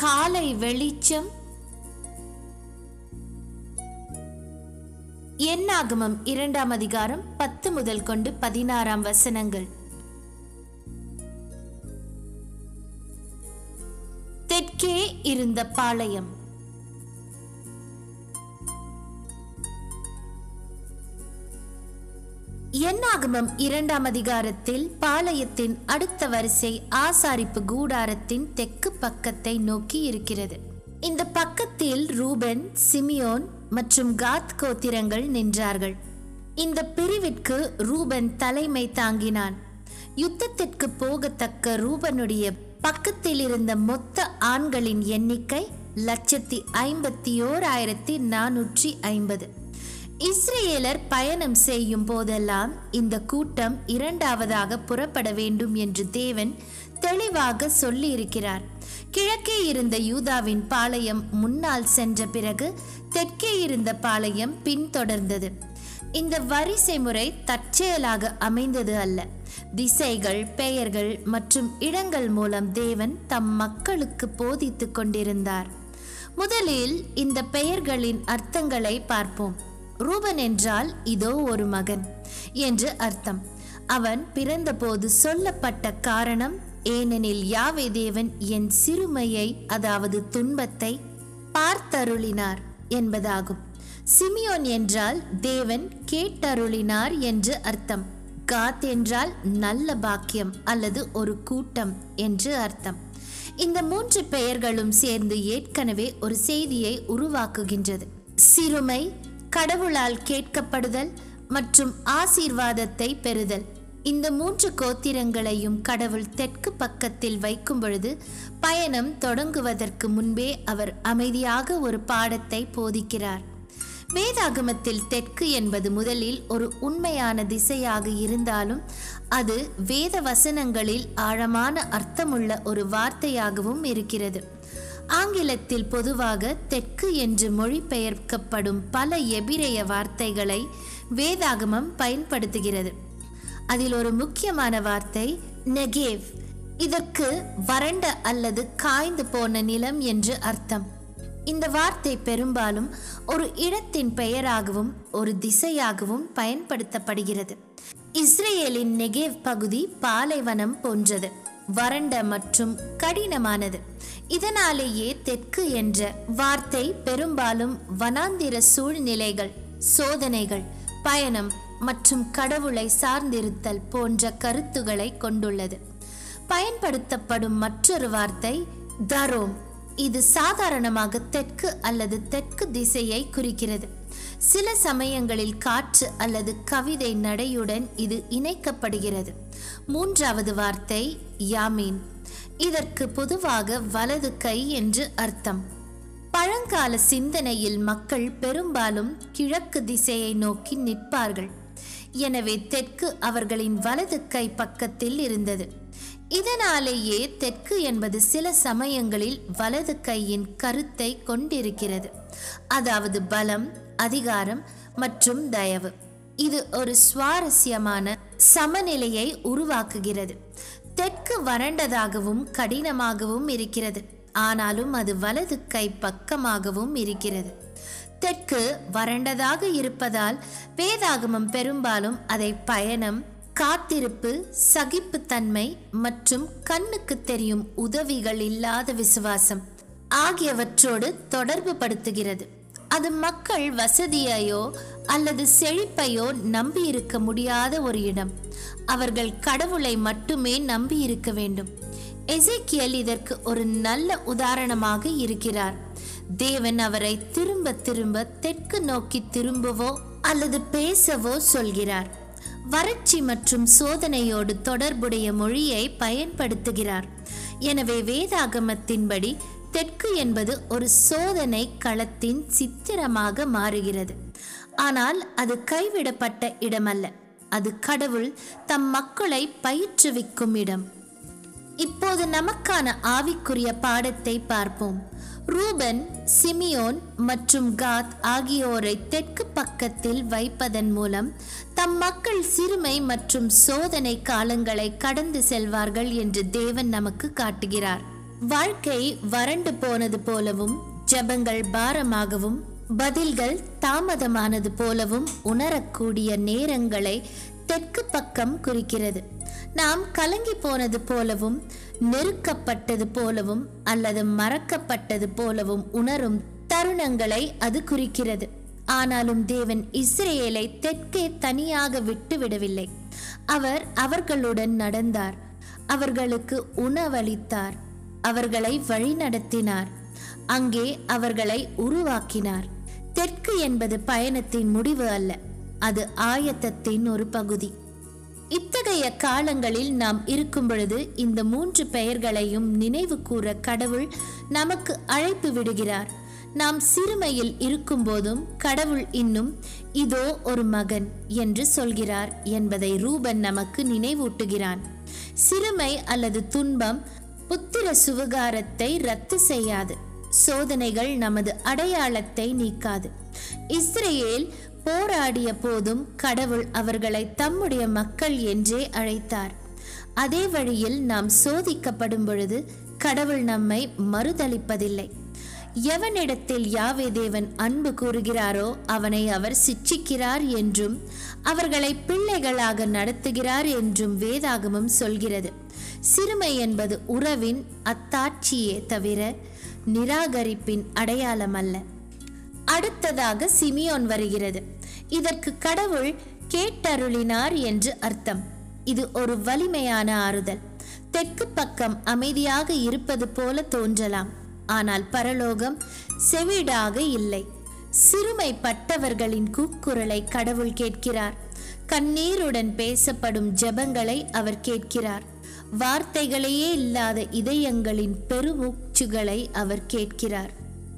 காலை வெளிச்சம். என்னாகமம் இரண்டாம் அதிகாரம் பத்து முதல் கொண்டு பதினாறாம் வசனங்கள். தெற்கே இருந்த பாளையம். என்னாகமம் இரண்டாம் அதிகாரத்தில் பாளையத்தின் அடுத்த வரிசை ஆசாரிப்பு கூடாரத்தின் தெற்கு பக்கத்தை நோக்கி இருக்கிறது. இந்த பக்கத்தில் ரூபன் சிமியோன் மற்றும் காத் கோத்திரங்கள் நின்றார்கள். இந்த பிரிவிற்கு ரூபன் தலைமை தாங்கினான். யுத்தத்திற்கு போகத்தக்க ரூபனுடைய பக்கத்தில் இருந்த மொத்த ஆண்களின் எண்ணிக்கை லட்சத்தி ஐம்பத்தி ஓராயிரத்தி நானூற்றி ஐம்பது. இஸ்ரேலர் பயணம் செய்யும் போதெல்லாம் இந்த கூட்டம் இரண்டாவதாக புறப்பட வேண்டும் என்று தேவன் தெளிவாக சொல்லியிருக்கிறார். கிழக்கே இருந்த யூதாவின் பாளையம் முன்னால் சென்ற பிறகு தெற்கே இருந்த பாளையம் பின்தொடர்ந்தது. இந்த வரிசை முறை தற்செயலாக அமைந்தது அல்ல. திசைகள் பெயர்கள் மற்றும் இடங்கள் மூலம் தேவன் தம் மக்களுக்கு போதித்து கொண்டிருந்தார். முதலில் இந்த பெயர்களின் அர்த்தங்களை பார்ப்போம். ரூபன் என்றால் இதோ ஒரு மகன் என்று அர்த்தம். அவன் பிறந்தபோது சொல்லப்பட்ட காரணம் ஏனெனில் யாவே தேவன் என் சிறுமையை அதாவது துன்பத்தை பார்த்தருளினார் என்பதாகும். சிமியோன் என்றால் தேவன் கேட்டருளினார் என்று அர்த்தம். காத் என்றால் நல்ல பாக்கியம் அல்லது ஒரு கூட்டம் என்று அர்த்தம். இந்த மூன்று பெயர்களும் சேர்ந்து ஏற்கனவே ஒரு செய்தியை உருவாக்குகின்றது. சிறுமை கடவுளால் கேட்கப்படுதல் மற்றும் ஆசீர்வாதத்தை பெறுதல். இந்த மூன்று கோத்திரங்களையும் கடவுள் தெற்கு பக்கத்தில் வைக்கும் பொழுது பயணம் தொடங்குவதற்கு முன்பே அவர் அமைதியாக ஒரு பாடத்தை போதிக்கிறார். வேதாகமத்தில் தெற்கு என்பது முதலில் ஒரு உண்மையான திசையாக இருந்தாலும் அது வேத வசனங்களில் ஆழமான அர்த்தமுள்ள ஒரு வார்த்தையாகவும் இருக்கிறது. ஆங்கிலத்தில் பொதுவாக தெற்கு என்று மொழிபெயர்க்கப்படும் பல எபிரேய வார்த்தைகளை வேதாகமம் பயன்படுத்துகிறது. அதில் ஒரு முக்கியமான வார்த்தை நெகேவ் இதற்கு வறண்ட அல்லது காய்ந்து போன நிலம் என்று அர்த்தம். இந்த வார்த்தை பெரும்பாலும் ஒரு இடத்தின் பெயராகவும் ஒரு திசையாகவும் பயன்படுத்தப்படுகிறது. இஸ்ரேலின் நெகேவ் பகுதி பாலைவனம் போன்றது வறண்ட மற்றும் கடினமானது. இதனாலேயே தெற்கு என்ற வார்த்தை பெரும்பாலும் வனாந்திர சூழ்நிலைகள் சோதனைகள் பயணம் மற்றும் கடவுளை சார்ந்திருத்தல் போன்ற கருத்துக்களை கொண்டுள்ளது. பயன்படுத்தப்படும் மற்றொரு வார்த்தை தரோம். இது சாதாரணமாக தெற்கு அல்லது தெற்கு திசையை குறிக்கிறது. சில சமயங்களில் காற்று அல்லது கவிதை நடையுடன் இது இணைக்கப்படுகிறது. மூன்றாவது வார்த்தை யாமீன். இதற்கு பொதுவாக வலது கை என்று அர்த்தம். பழங்கால சிந்தனையில் மக்கள் பெரும்பாலும் கிழக்கு திசையை நோக்கி நிற்பார்கள். எனவே தெற்கு அவர்களின் வலது கை பக்கத்தில் இருந்தது. இதனாலேயே தெற்கு என்பது சில சமயங்களில் வலது கையின் கருத்தை கொண்டிருக்கிறது. அதாவது பலம் அதிகாரம் மற்றும் தயவு. இது ஒரு சுவாரஸ்யமான சமநிலையை உருவாக்குகிறது. தெற்கு வறண்டதாகவும் கடினமாகவும் இருக்கிறது. ஆனாலும் அது வலது கை பக்கமாகவும் இருக்கிறது. தெற்கு வறண்டதாக இருப்பதால் வேதாகமம் பெரும்பாலும் அதை பயணம் காத்திருப்பு சகிப்புத்தன்மை மற்றும் கண்ணுக்கு தெரியும் உதவிகள் இல்லாத விசுவாசம் ஆகியவற்றோடு தொடர்பு படுத்துகிறது அது மக்கள் வசதியையோ அல்லது செழிப்பையோ நம்பி இருக்க முடியாத ஒரு இடம். அவர்கள் கடவுளை மட்டுமே நம்பி இருக்க வேண்டும். எசேக்கியல் இதற்கு ஒரு நல்ல உதாரணமாக இருக்கிறார். தேவன் அவரை திரும்ப திரும்ப தெற்கு நோக்கி திரும்பவோ அல்லது பேசவோ சொல்கிறார். வறட்சி மற்றும் சோதனையோடு தொடர்புடைய மொழியை பயன்படுத்துகிறார். எனவே வேதாகமத்தின்படி தெற்கு என்பது ஒரு சோதனை களத்தின் சித்திரமாக மாறுகிறது. ஆனால் அது கைவிடப்பட்ட இடமல்ல. அது கடவுள் தம் மக்களை பயிற்றுவிக்கும் இடம். இப்போது நமக்கான ஆவிக்குரிய பாடத்தை பார்ப்போம். ரூபன் சிமியோன் மற்றும் காத் ஆகியோரை தெற்கு பக்கத்தில் வைப்பதன் மூலம் தம் மக்கள் சிறுமை மற்றும் சோதனை காலங்களை கடந்து செல்வார்கள் என்று தேவன் நமக்கு காட்டுகிறார். வாழ்க்கை வறண்டு போனது போலவும் ஜெபங்கள் பாரமாகவும் பதில்கள் தாமதமானது போலவும் உணரக்கூடிய நேரங்களை தெற்கு பக்கம் குறிக்கிறது. நாம் கலங்கி போனது போலவும் நெருக்கப்பட்டது போலவும் அல்லது மறக்கப்பட்டது போலவும் உணரும் தருணங்களை அது குறிக்கிறது. ஆனாலும் தேவன் இஸ்ரேலை தெற்கே தனியாக விட்டு விடவில்லை. அவர் அவர்களுடன் நடந்தார். அவர்களுக்கு உணவளித்தார். அவர்களை வழிநடத்தினார். அங்கே அவர்களை உருவாக்கினார். தெற்கு என்பது பயணத்தின் முடிவு அல்ல அது ஆயத்தத்தின் ஒரு பகுதி. இத்தகைய காலங்களில் நாம் இருக்கும் பொழுது இந்த மூன்று பெயர்களையும் நினைவு கூற கடவுள் நமக்கு அழைப்பு விடுகிறார். நாம் சிறுமையில் இருக்கும் போதும் கடவுள் இன்னும் இதோ ஒரு மகன் என்று சொல்கிறார் என்பதை ரூபன் நமக்கு நினைவூட்டுகிறான். சிறுமை அல்லது துன்பம் புத்திர சுவகாரத்தை ரத்து செய்யாது. சோதனைகள் நமது அடையாளத்தை நீக்காது. இஸ்ரேல் போராடிய போதும் கடவுள் அவர்களை தம்முடைய மக்கள் என்றே அழைத்தார். அதே வழியில் நாம் சோதிக்கப்படும் பொழுது கடவுள் நம்மை மறுதளிப்பதில்லை எவனிடத்தில் யாவே தேவன் அன்பு கூறுகிறாரோ அவனை அவர் சிட்சிக்கிறார் என்றும் அவர்களை பிள்ளைகளாக நடத்துகிறார் என்றும் வேதாகமம் சொல்கிறது. சிறுமை என்பது உறவின் அத்தாட்சியே தவிர நிராகரிப்பின் அடையாளம் அல்ல அடுத்ததாக சிமியோன் வருகிறது. இதற்கு கடவுள் கேட்டருளினார் என்று அர்த்தம். இது ஒரு வலிமையான ஆறுதல். தெற்கு பக்கம் அமைதியாக இருப்பது போல தோன்றலாம். ஆனால் பரலோகம் செவிடாக இல்லை. சிறுமைப்பட்டவர்களின் கூக்குரலை கடவுள் கேட்கிறார். கண்ணீருடன் பேசப்படும் ஜெபங்களை அவர் கேட்கிறார். வார்த்தைகளையே இல்லாத இதயங்களின் பெருமூச்சுகளை அவர் கேட்கிறார்.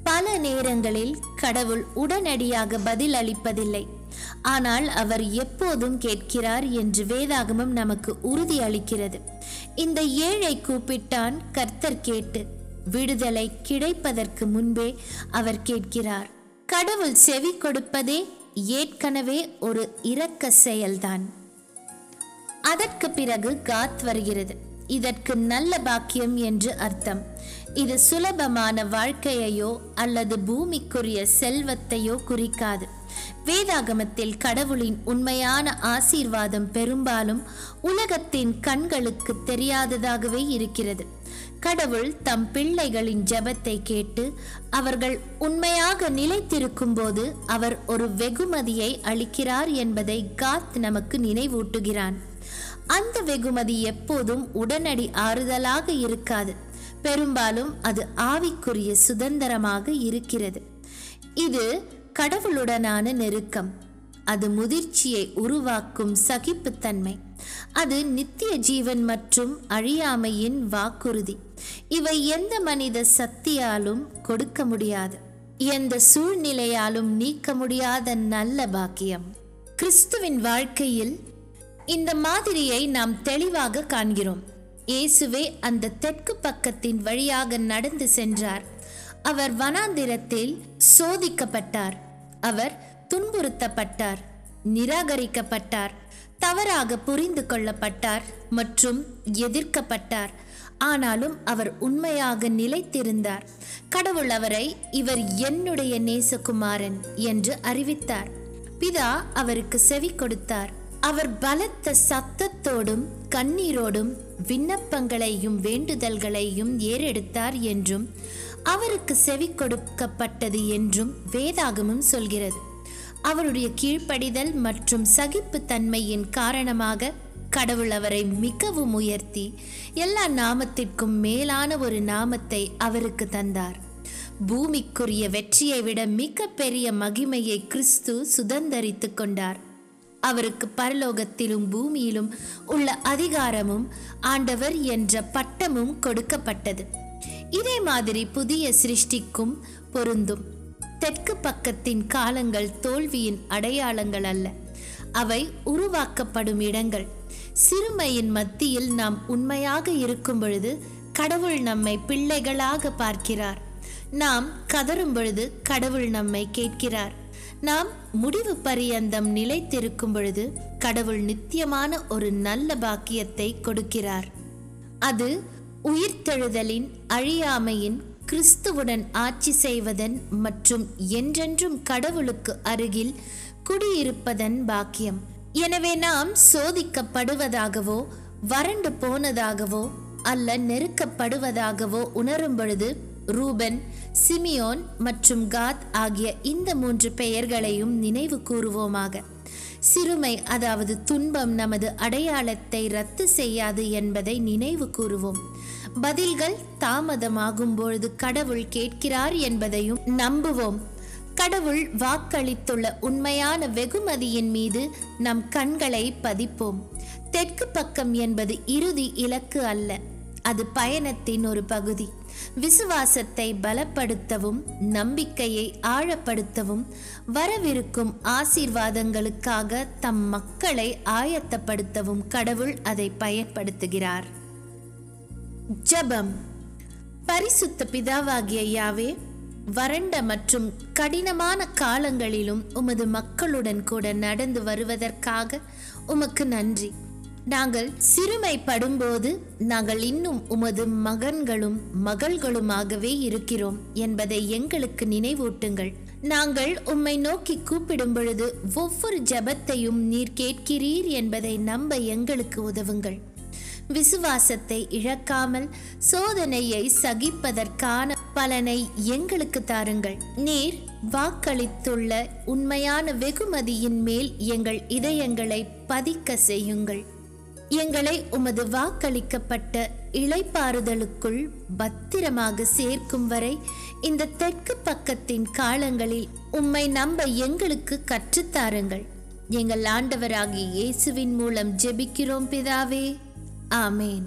பல நேரங்களில் கடவுள் உடனடியாக பதில் அளிப்பதில்லை. ஆனால் அவர் எப்போதும் கேட்கிறார் என்று வேதாகமம் நமக்கு உறுதி அளிக்கிறது. இந்த ஏழை கூப்பிட்டான் கர்த்தர் கேட்டு விடுதலை கிடைப்பதற்கு முன்பே அவர் கேட்கிறார். கடவுள் செவி கொடுப்பதே ஏற்கனவே ஒரு இரக்க செயல்தான். அதற்கு பிறகு காத் வருகிறது. இதற்கு நல்ல பாக்கியம் என்று அர்த்தம். இது சுலபமான வாழ்க்கையையோ அல்லது பூமிக்குரிய செல்வத்தையோ குறிக்காது. வேதாகமத்தில் கடவுளின் உண்மையான ஆசீர்வாதம் பெரும்பாலும் உலகத்தின் கண்களுக்கு தெரியாததாகவே இருக்கிறது. கடவுள் தம் பிள்ளைகளின் ஜெபத்தை கேட்டு அவர்கள் உண்மையாக நிலைத்திருக்கும் போது அவர் ஒரு வெகுமதியை அளிக்கிறார் என்பதை காத் நமக்கு நினைவூட்டுகிறான். அந்த வெகுமதி எப்போதும் உடனடி ஆறுதலாக இருக்காது. பெரும்பாலும் அது ஆவிக்குரிய சுதந்திரமாக இருக்கிறது. இது கடவுளுடனான நெருக்கம். அது முதிர்ச்சியை உருவாக்கும் சகிப்புத்தன்மை. அது நித்திய ஜீவன் மற்றும் அழியாமையின் வாக்குறுதி. இவை எந்த மனித சக்தியாலும் கொடுக்க முடியாது. எந்த சூழ்நிலையாலும் நீக்க முடியாத நல்ல பாக்கியம். கிறிஸ்துவின் வாழ்க்கையில் இந்த மாதிரியை நாம் தெளிவாக காண்கிறோம். இயேசுவே அந்த தெற்கு பக்கத்தின் வழியாக நடந்து சென்றார். அவர் வனாந்திரத்தில் சோதிக்கப்பட்டார். அவர் துன்புறுத்தப்பட்டார் நிராகரிக்கப்பட்டார். தவறாக புரிந்து கொள்ளப்பட்டார் மற்றும் எதிர்க்கப்பட்டார். ஆனாலும் அவர் உண்மையாக நிலைத்திருந்தார். கடவுள் அவரை இவர் என்னுடைய நேசகுமாரன் என்று அறிவித்தார். பிதா அவருக்கு செவி கொடுத்தார். அவர் பலத்த சத்தத்தோடும் கண்ணீரோடும் விண்ணப்பங்களையும் வேண்டுதல்களையும் ஏறெடுத்தார் என்றும் அவருக்கு செவி கொடுக்கப்பட்டது என்றும் வேதாகமும் சொல்கிறது. அவருடைய கீழ்ப்படிதல் மற்றும் சகிப்புத்தன்மையின் காரணமாக கடவுள் அவரை மிகவும் உயர்த்தி எல்லா நாமத்திற்கும் மேலான ஒரு நாமத்தை அவருக்கு தந்தார். பூமிக்குரிய வெற்றியை விட மிக பெரிய மகிமையை கிறிஸ்து சுதந்தரித்து கொண்டார். அவருக்கு பரலோகத்திலும் பூமியிலும் உள்ள அதிகாரமும் ஆண்டவர் என்ற பட்டமும் கொடுக்கப்பட்டது. இதே மாதிரி புதிய சிருஷ்டிக்கும் பொருந்தும். தெற்கு பக்கத்தின் காலங்கள் தோல்வியின் அடையாளங்கள் அல்ல. அவை உருவாக்கப்படும் இடங்கள். சிறுமையின் மத்தியில் நாம் உண்மையாக இருக்கும் பொழுது கடவுள் நம்மை பிள்ளைகளாக பார்க்கிறார். நாம் கதரும் பொழுது கடவுள் நம்மை கேட்கிறார். நாம் முடிவு பரியந்தம் நிலைத்திருக்கும் பொழுது கடவுள் நித்தியமான ஒரு நல்ல பாக்கியத்தை கொடுக்கிறார். அது உயிர்த்தெழுதலின் அழியாமையின் கிறிஸ்துவுடன் ஆட்சி செய்வதன் மற்றும் என்றென்றும் கடவுளுக்கு அருகில் குடியிருப்பதன் பாக்கியம். எனவே நாம் சோதிக்கப்படுவதாகவோ வறண்டு போனதாகவோ அல்ல நெருக்கப்படுவதாகவோ உணரும் பொழுது ரூபன் சிமியோன் மற்றும் காத் ஆகிய இந்த மூன்று பெயர்களையும் நினைவு கூறுவோமாக. சிறுமை அதாவது துன்பம் நமது அடையாளத்தை ரத்து செய்யாது என்பதை நினைவு கூறுவோம். பதில்கள் தாமதமாகும் பொழுது கடவுள் கேட்கிறார் என்பதையும் நம்புவோம். கடவுள் வாக்களித்துள்ள உண்மையான வெகுமதியின் மீது நம் கண்களை பதிப்போம். தெற்கு பக்கம் என்பது இறுதி இலக்கு அல்ல. அது பயணத்தின் ஒரு பகுதி. விசுவாசத்தை பலப்படுத்தவும் நம்பிக்கையை ஆழப்படுத்தவும் வரவிருக்கும் ஆசீர்வாதங்களுக்காக தம் மக்களை ஆயத்தப்படுத்தவும் கடவுள் அதை பயன்படுத்துகிறார். ஜெபம். பரிசுத்த பிதாவாகிய யாவே வறண்ட மற்றும் கடினமான காலங்களிலும் உமது மக்களுடன் கூட நடந்து வருவதற்காக உமக்கு நன்றி. நாங்கள் சிறுமைப்படும்போது நாங்கள் இன்னும் உமது மகன்களும் மகள்களுமாகவே இருக்கிறோம் என்பதை எங்களுக்கு நினைவூட்டுங்கள். நாங்கள் உம்மை நோக்கி கூப்பிடும் பொழுது ஒவ்வொரு ஜெபத்தையும் நீர் கேட்கிறீர் என்பதை நம்ப எங்களுக்கு உதவுங்கள். விசுவாசத்தை இழக்காமல் சோதனையை சகிப்பதற்கான பலனை எங்களுக்கு தாருங்கள். நீர் வாக்களித்துள்ள உண்மையான வெகுமதியின் மேல் எங்கள் இதயங்களை பதிக்க செய்யுங்கள். எங்களை உமது வாக்களிக்கப்பட்ட இளைப்பாறுதலுக்குள் பத்திரமாக சேர்க்கும் வரை இந்த தெற்கு பக்கத்தின் காலங்களில் உம்மை நம்ப எங்களுக்கு கற்றுத்தாருங்கள். எங்கள் ஆண்டவராகிய இயேசுவின் மூலம் ஜெபிக்கிறோம் பிதாவே. ആമേൻ